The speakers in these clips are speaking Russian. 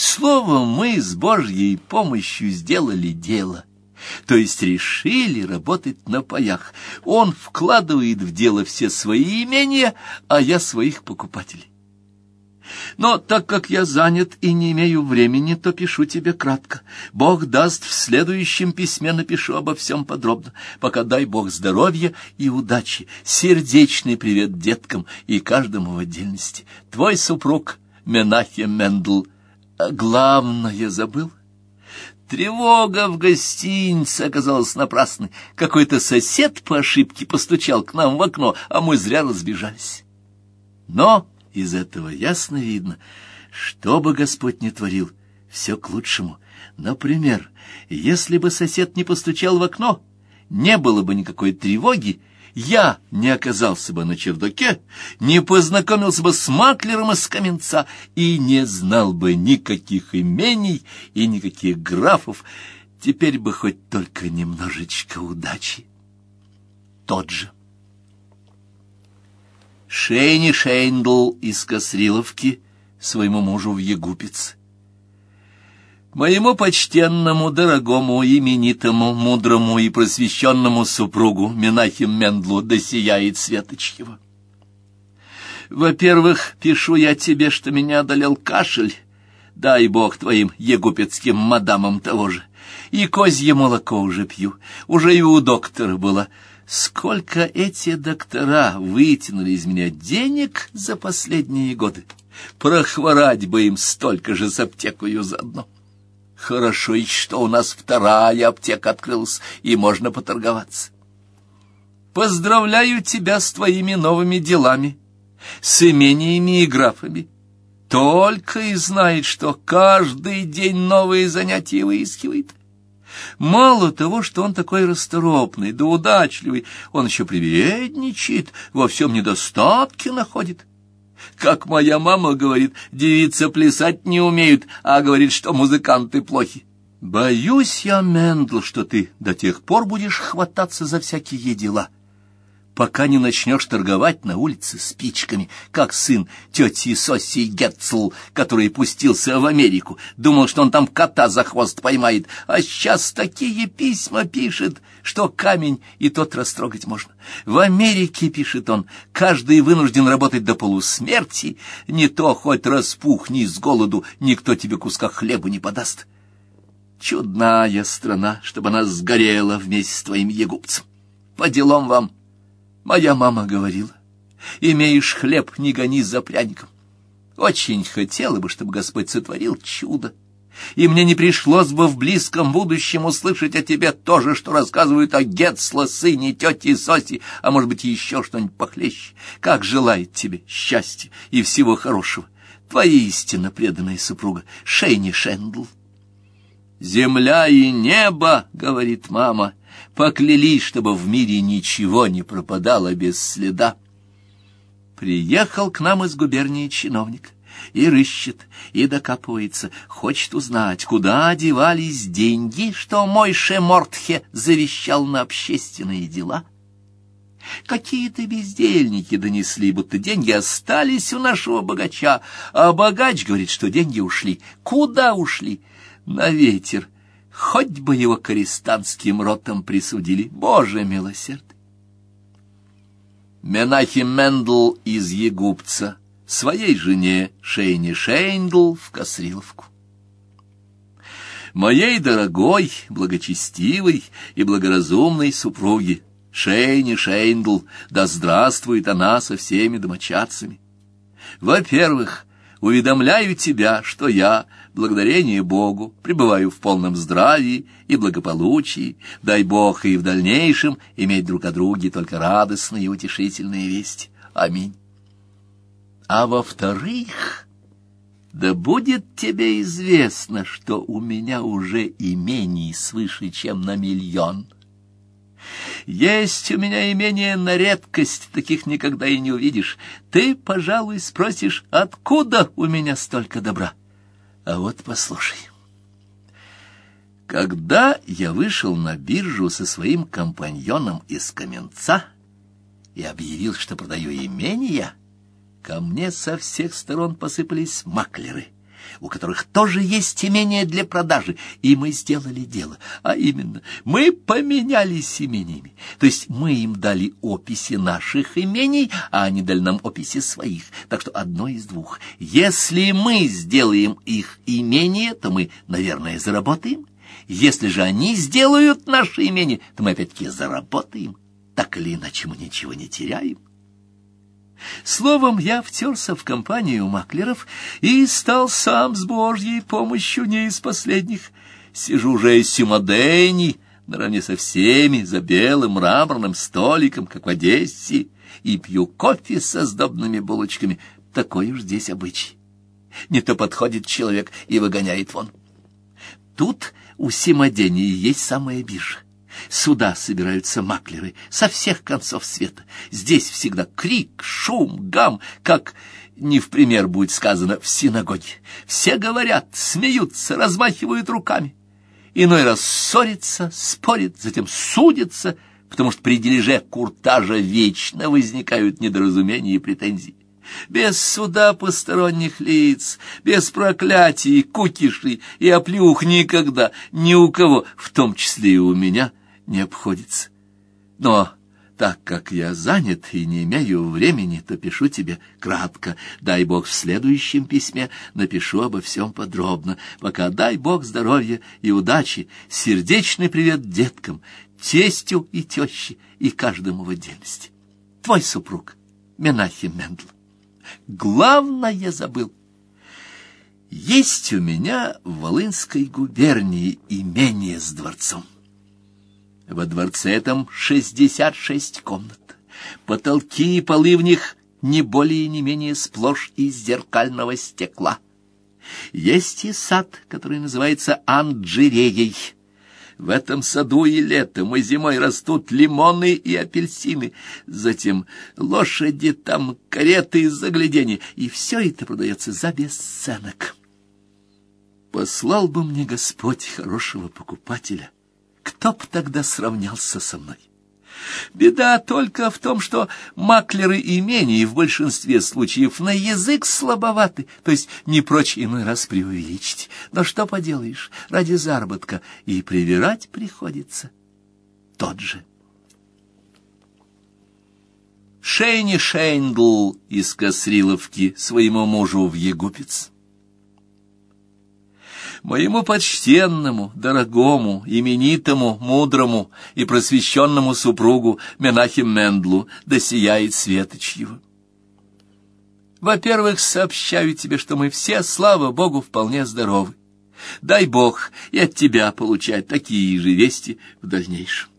Словом, мы с Божьей помощью сделали дело. То есть решили работать на паях. Он вкладывает в дело все свои имения, а я своих покупателей. Но так как я занят и не имею времени, то пишу тебе кратко. Бог даст, в следующем письме напишу обо всем подробно. Пока дай Бог здоровья и удачи. Сердечный привет деткам и каждому в отдельности. Твой супруг Менахем Мендл. А главное забыл. Тревога в гостинице оказалась напрасной. Какой-то сосед по ошибке постучал к нам в окно, а мы зря разбежались. Но из этого ясно видно, что бы Господь не творил, все к лучшему. Например, если бы сосед не постучал в окно, не было бы никакой тревоги, я не оказался бы на чердаке, не познакомился бы с маклером из Каменца и не знал бы никаких имений и никаких графов. Теперь бы хоть только немножечко удачи. Тот же. Шейни Шейндл из Косриловки своему мужу в Егупец. Моему почтенному, дорогому, именитому, мудрому и просвещенному супругу Менахим Мендлу досияет светоч его. Во-первых, пишу я тебе, что меня одолел кашель, дай бог твоим егупетским мадамам того же, и козье молоко уже пью, уже и у доктора было, Сколько эти доктора вытянули из меня денег за последние годы. Прохворать бы им столько же с аптекою заодно. Хорошо и что у нас вторая аптека открылась, и можно поторговаться. Поздравляю тебя с твоими новыми делами, с имениями и графами. Только и знает, что каждый день новые занятия выискивает. Мало того, что он такой расторопный да удачливый, он еще привередничает, во всем недостатки находит. Как моя мама говорит, девица плясать не умеют, а говорит, что музыканты плохи. Боюсь я, Мендл, что ты до тех пор будешь хвататься за всякие дела — пока не начнешь торговать на улице спичками, как сын тети Соси Гетцл, который пустился в Америку, думал, что он там кота за хвост поймает, а сейчас такие письма пишет, что камень и тот растрогать можно. В Америке, пишет он, каждый вынужден работать до полусмерти, не то хоть распухни с голоду, никто тебе куска хлеба не подаст. Чудная страна, чтобы она сгорела вместе с твоим егупцем. По делам вам. Моя мама говорила, имеешь хлеб, не гони за пряником. Очень хотела бы, чтобы Господь сотворил чудо, и мне не пришлось бы в близком будущем услышать о тебе то же, что рассказывают о Гетсло, сыне тети Соси, а может быть еще что-нибудь похлеще. Как желает тебе счастья и всего хорошего твоя истинно преданная супруга Шейни Шендл. «Земля и небо, — говорит мама, поклялись, чтобы в мире ничего не пропадало без следа. Приехал к нам из губернии чиновник и рыщет, и докапывается, хочет узнать, куда девались деньги, что мой Шемортхе завещал на общественные дела. Какие-то бездельники донесли, будто деньги остались у нашего богача, а богач говорит, что деньги ушли. Куда ушли? На ветер хоть бы его к арестантским ротам присудили, Боже милосердный. Менахем Мендл из Егупца своей жене Шейне Шейндл в Косриловку. Моей дорогой, благочестивой и благоразумной супруге Шейне Шейндл, да здравствует она со всеми домочадцами. Во-первых, уведомляю тебя, что я, благодарение Богу, пребываю в полном здравии и благополучии, дай Бог и в дальнейшем иметь друг о друге только радостные и утешительные вести. Аминь. А во-вторых, да будет тебе известно, что у меня уже имений свыше, чем на миллион. Есть у меня имение на редкость, таких никогда и не увидишь. Ты, пожалуй, спросишь, откуда у меня столько добра? А вот послушай. Когда я вышел на биржу со своим компаньоном из Каменца и объявил, что продаю имения, ко мне со всех сторон посыпались маклеры, у которых тоже есть имение для продажи, и мы сделали дело, а именно мы поменялись имениями, то есть мы им дали описи наших имений, а они дали нам описи своих, так что одно из двух. Если мы сделаем их имение, то мы, наверное, заработаем, если же они сделают наше имение, то мы опять-таки заработаем, так или иначе мы ничего не теряем. Словом, я втерся в компанию маклеров и стал сам с Божьей помощью не из последних. Сижу уже из Симодени, наравне со всеми, за белым мраморным столиком, как в Одессе, и пью кофе со сдобными булочками. Такой уж здесь обычай. Не то подходит человек и выгоняет вон. Тут у Симодении есть самая биржа. Сюда собираются маклеры со всех концов света. Здесь всегда крик, шум, гам, как не в пример будет сказано в синагоге. Все говорят, смеются, размахивают руками. Иной раз ссорятся, спорят, затем судятся, потому что при дележе куртажа вечно возникают недоразумения и претензии. Без суда посторонних лиц, без проклятий, кукишей и оплюх никогда, ни у кого, в том числе и у меня, не обходится. Но так как я занят и не имею времени, то пишу тебе кратко. Дай Бог в следующем письме напишу обо всем подробно. Пока дай Бог здоровья и удачи. Сердечный привет деткам, тестю и теще, и каждому в отдельности. Твой супруг Менахим Мендл. Главное забыл. Есть у меня в Волынской губернии имение с дворцом. Во дворце этом шестьдесят шесть комнат. Потолки и полы в них не более и не менее сплошь из зеркального стекла. Есть и сад, который называется Анджиреей. В этом саду и летом, и зимой растут лимоны и апельсины. Затем лошади там, кареты из заглядения. И все это продается за бесценок. Послал бы мне Господь хорошего покупателя — кто б тогда сравнялся со мной? Беда только в том, что маклеры имений в большинстве случаев на язык слабоваты, то есть не прочь иной раз преувеличить. Но что поделаешь, ради заработка и привирать приходится тот же. Шейни Шейндл из Косриловки своему мужу в Егупец моему почтенному, дорогому, именитому, мудрому и просвещенному супругу Менахим Мендлу, да сияет светоч его. Во-первых, сообщаю тебе, что мы все, слава Богу, вполне здоровы. Дай Бог и от тебя получать такие же вести в дальнейшем.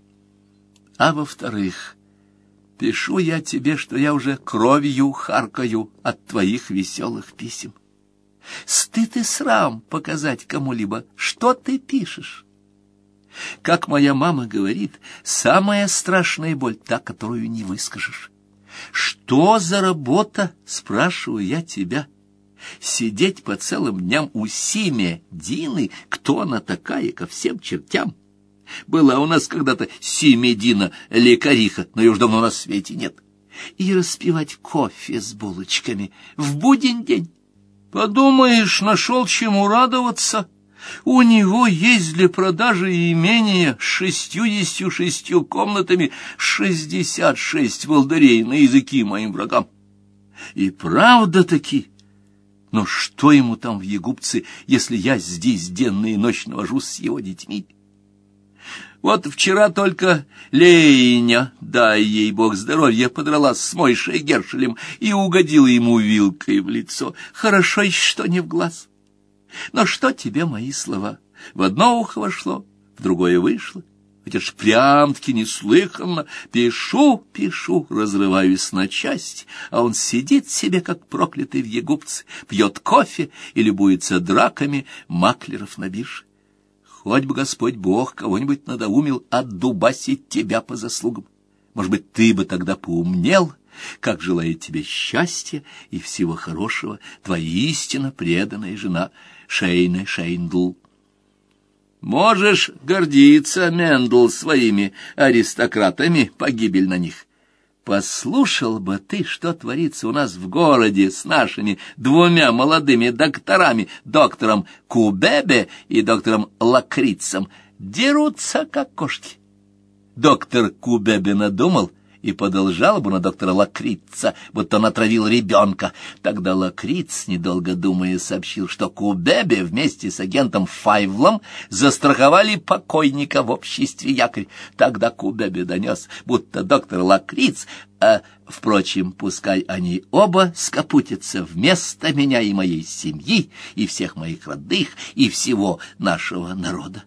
А во-вторых, пишу я тебе, что я уже кровью харкаю от твоих веселых писем. Стыд и срам показать кому-либо, что ты пишешь. Как моя мама говорит, самая страшная боль — та, которую не выскажешь. Что за работа, спрашиваю я тебя? Сидеть по целым дням у Симе Дины, кто она такая, ко всем чертям? Была у нас когда-то Симедина лекариха, но ее уж давно на свете нет. И распивать кофе с булочками в будень день. Подумаешь, нашел чему радоваться. У него есть для продажи имение с шестьюдесятью шестью комнатами шестьдесят шесть волдырей на языки моим врагам. И правда-таки, но что ему там в Егупце, если я здесь денно и ночь навожусь с его детьми? Вот вчера только Леня, дай ей бог здоровья, подралась с Мойшей Гершелем и угодила ему вилкой в лицо. Хорошо что не в глаз. Но что тебе мои слова? В одно ухо вошло, в другое вышло. Это ж прям-таки неслыханно. Пишу, пишу, разрываюсь на части, а он сидит себе, как проклятый в егупце, пьет кофе и любуется драками маклеров на бирже. Хоть бы Господь Бог кого-нибудь надоумил отдубасить тебя по заслугам. Может быть, ты бы тогда поумнел, как желает тебе счастья и всего хорошего твоя истинно преданная жена Шейна Шейндл. Можешь гордиться, Мендл, своими аристократами, погибель на них. Послушал бы ты, что творится у нас в городе с нашими двумя молодыми докторами, доктором Кубебе и доктором Лакрицем. Дерутся, как кошки. Доктор Кубебе надумал и подал жалобу на доктора Лакрица, будто он отравил ребенка. Тогда Лакриц, недолго думая, сообщил, что Кубебе вместе с агентом Файвлом застраховали покойника в обществе якорь. Тогда Кубебе донес, будто доктор Лакриц, а, впрочем, пускай они оба скопутятся вместо меня и моей семьи, и всех моих родных, и всего нашего народа.